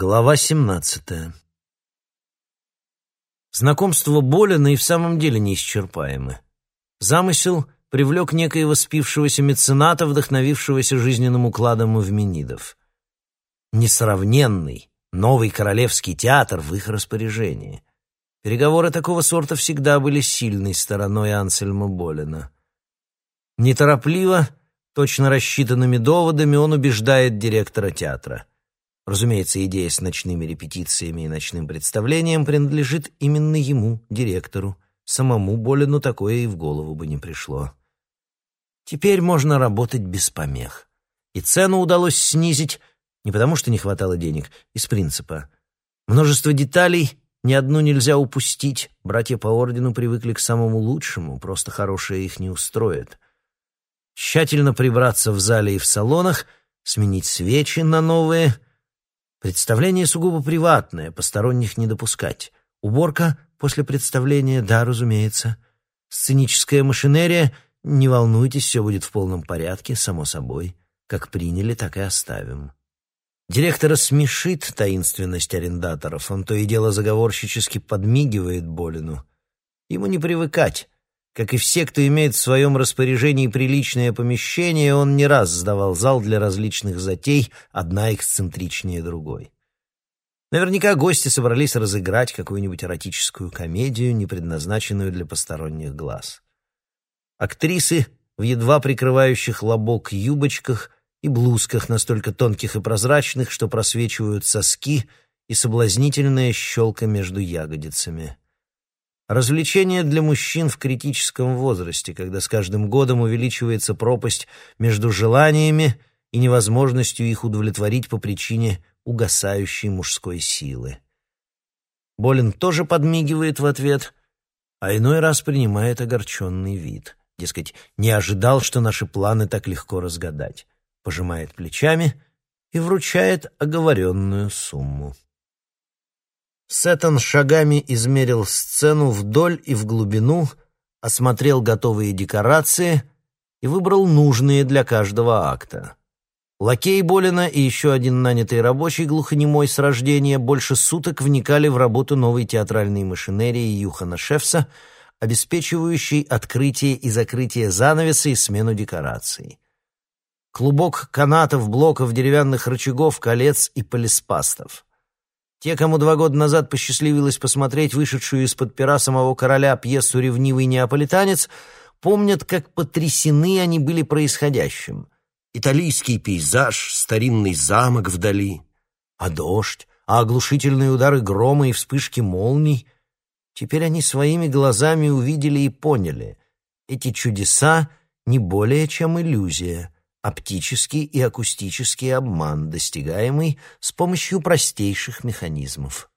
Глава 17. Знакомство Болина и в самом деле неисчерпаемы. Замысел привлек некоего спившегося мецената, вдохновившегося жизненным укладом эвменидов. Несравненный, новый королевский театр в их распоряжении. Переговоры такого сорта всегда были сильной стороной Ансельма Болина. Неторопливо, точно рассчитанными доводами он убеждает директора театра. Разумеется, идея с ночными репетициями и ночным представлением принадлежит именно ему, директору. Самому Болину такое и в голову бы не пришло. Теперь можно работать без помех. И цену удалось снизить не потому, что не хватало денег, из принципа. Множество деталей, ни одну нельзя упустить. Братья по ордену привыкли к самому лучшему, просто хорошее их не устроит. Тщательно прибраться в зале и в салонах, сменить свечи на новые — Представление сугубо приватное, посторонних не допускать. Уборка после представления, да, разумеется. Сценическая машинерия, не волнуйтесь, все будет в полном порядке, само собой. Как приняли, так и оставим. Директора смешит таинственность арендаторов, он то и дело заговорщически подмигивает Болину. Ему не привыкать. Как и все, кто имеет в своем распоряжении приличное помещение, он не раз сдавал зал для различных затей, одна эксцентричнее другой. Наверняка гости собрались разыграть какую-нибудь эротическую комедию, не предназначенную для посторонних глаз. Актрисы в едва прикрывающих лобок юбочках и блузках настолько тонких и прозрачных, что просвечивают соски и соблазнительная щелка между ягодицами — Развлечение для мужчин в критическом возрасте, когда с каждым годом увеличивается пропасть между желаниями и невозможностью их удовлетворить по причине угасающей мужской силы. Болин тоже подмигивает в ответ, а иной раз принимает огорченный вид. Дескать, не ожидал, что наши планы так легко разгадать. Пожимает плечами и вручает оговоренную сумму. Сеттон шагами измерил сцену вдоль и в глубину, осмотрел готовые декорации и выбрал нужные для каждого акта. Лакей Болина и еще один нанятый рабочий глухонемой с рождения больше суток вникали в работу новой театральной машинерии Юхана Шефса, обеспечивающей открытие и закрытие занавеса и смену декораций. Клубок канатов, блоков, деревянных рычагов, колец и полиспастов — те, кому два года назад посчастливилось посмотреть вышедшую из-под пера самого короля пьесу «Ревнивый неаполитанец», помнят, как потрясены они были происходящим. Италийский пейзаж, старинный замок вдали, а дождь, а оглушительные удары грома и вспышки молний. Теперь они своими глазами увидели и поняли. Эти чудеса не более чем иллюзия — оптический и акустический обман, достигаемый с помощью простейших механизмов.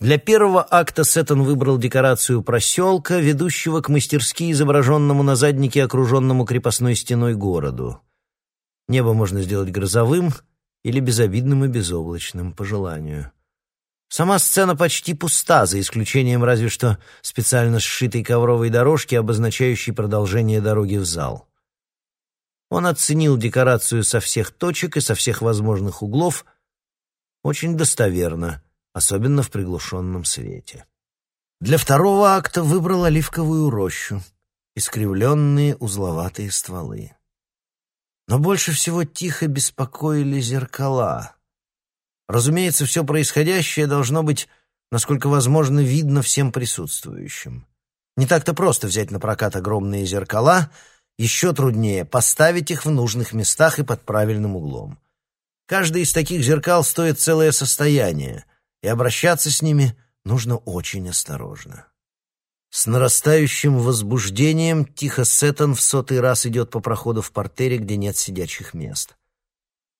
Для первого акта Сеттон выбрал декорацию проселка, ведущего к мастерски изображенному на заднике окруженному крепостной стеной городу. Небо можно сделать грозовым или безобидным и безоблачным, по желанию. Сама сцена почти пуста, за исключением разве что специально сшитой ковровой дорожки, обозначающей продолжение дороги в зал. Он оценил декорацию со всех точек и со всех возможных углов очень достоверно, особенно в приглушенном свете. Для второго акта выбрал оливковую рощу, искривленные узловатые стволы. Но больше всего тихо беспокоили зеркала. Разумеется, все происходящее должно быть, насколько возможно, видно всем присутствующим. Не так-то просто взять на прокат огромные зеркала — еще труднее поставить их в нужных местах и под правильным углом. Каждый из таких зеркал стоит целое состояние, и обращаться с ними нужно очень осторожно. С нарастающим возбуждением тихо Сеттон в сотый раз идет по проходу в портере, где нет сидячих мест.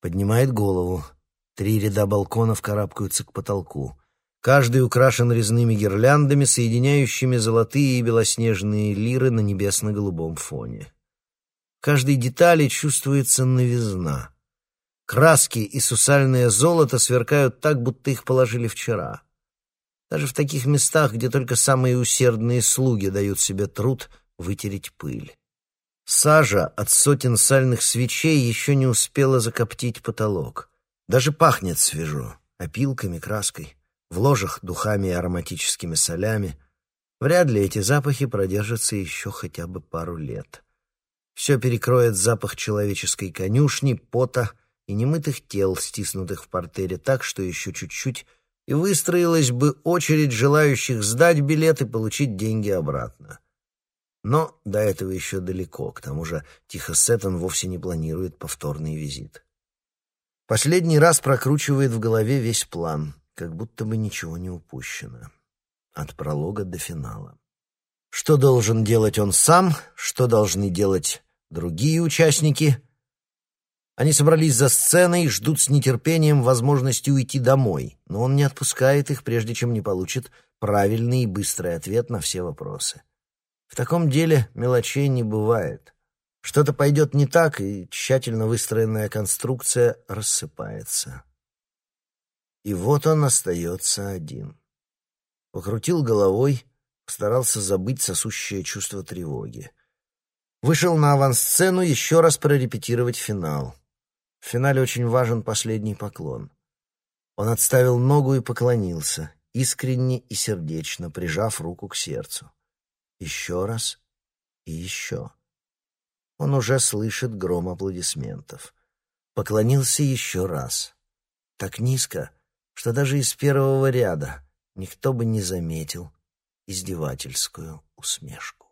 Поднимает голову. Три ряда балконов карабкаются к потолку. Каждый украшен резными гирляндами, соединяющими золотые и белоснежные лиры на небесно-голубом фоне каждой детали чувствуется новизна. Краски и сусальное золото сверкают так, будто их положили вчера. Даже в таких местах, где только самые усердные слуги дают себе труд вытереть пыль. Сажа от сотен сальных свечей еще не успела закоптить потолок. Даже пахнет свежо. опилками, краской, в ложах духами и ароматическими солями. Вряд ли эти запахи продержатся еще хотя бы пару лет. Все перекроет запах человеческой конюшни, пота и немытых тел, стиснутых в портере так, что еще чуть-чуть, и выстроилась бы очередь желающих сдать билет и получить деньги обратно. Но до этого еще далеко, к тому же Тихо Сеттон вовсе не планирует повторный визит. Последний раз прокручивает в голове весь план, как будто бы ничего не упущено. От пролога до финала. Что должен делать он сам, что должны делать другие участники. Они собрались за сценой ждут с нетерпением возможности уйти домой, но он не отпускает их, прежде чем не получит правильный и быстрый ответ на все вопросы. В таком деле мелочей не бывает. Что-то пойдет не так, и тщательно выстроенная конструкция рассыпается. И вот он остается один. Покрутил головой, постарался забыть сосущее чувство тревоги. Вышел на авансцену еще раз прорепетировать финал. В финале очень важен последний поклон. Он отставил ногу и поклонился, искренне и сердечно, прижав руку к сердцу. Еще раз и еще. Он уже слышит гром аплодисментов. Поклонился еще раз. Так низко, что даже из первого ряда никто бы не заметил издевательскую усмешку.